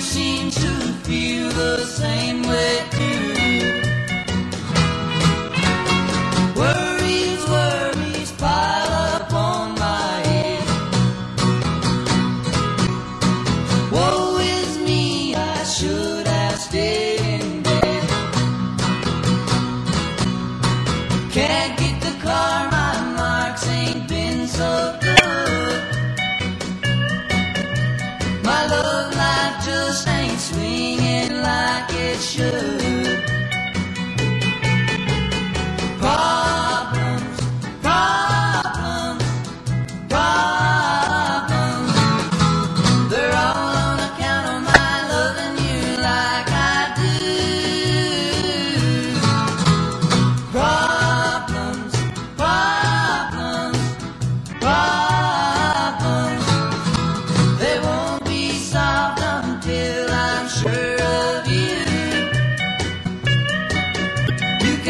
seem to feel the same way too. Worries, worries pile up on my head. Woe is me, I should have stayed in bed. Can't get the car, my marks ain't been so good. My love ain't swinging like it should.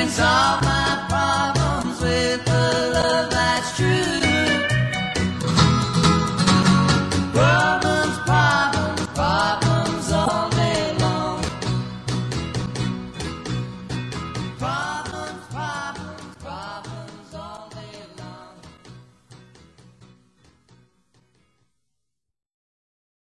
solve my problems.